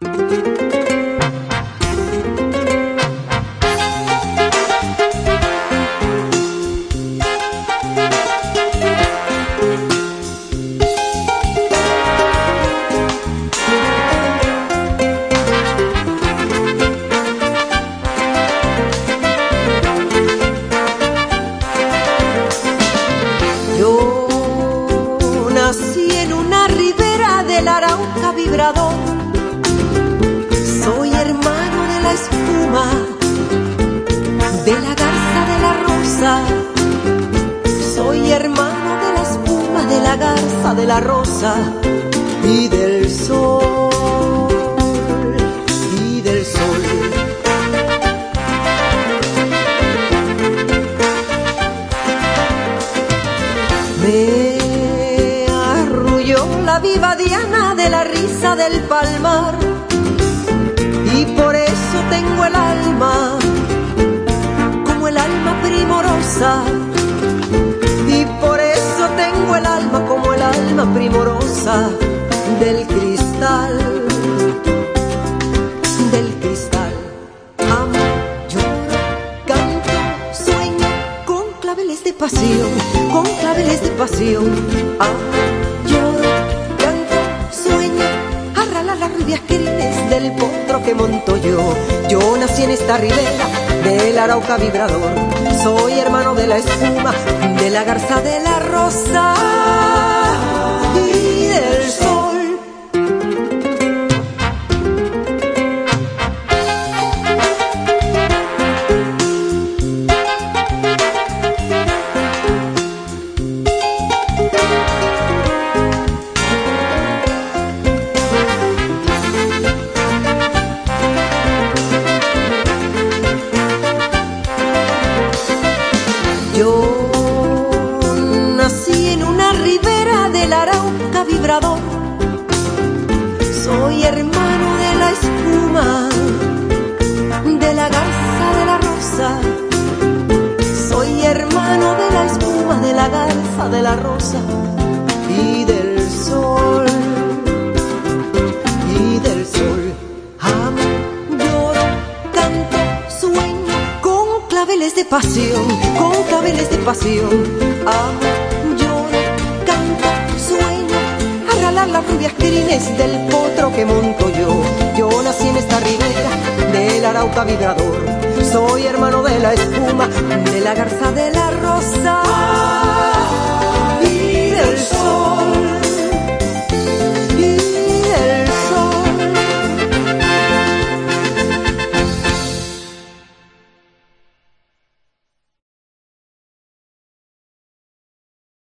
Yo nací en una ribera del Arauca vibrador espuma de la garza de la rosa. Soy hermano de la espuma de la garza de la rosa y del sol y del sol. Me arrulló la viva diana de la risa del palmar y por eso tengo el alma como el alma primorosa. Y por eso tengo el alma como el alma primorosa del cristal del cristal. Amo lloro canto sueño con claveles de pasión con claveles de pasión. Amo las rubias crines del potro que monto yo. Yo nací en esta ribera del Arauca vibrador. Soy hermano de la espuma, de la garza de la rosa. Soy hermano de la espuma, de la garza de la rosa. Soy hermano de la espuma, de la garza de la rosa y del sol. Y del sol. Amo, lloro, canto, sueño con claveles de pasión, con claveles de pasión. Amo las rubias crines del potro que monto yo. Yo nací en esta ribera del Arauca vibrador. Soy hermano de la espuma, de la garza del arroz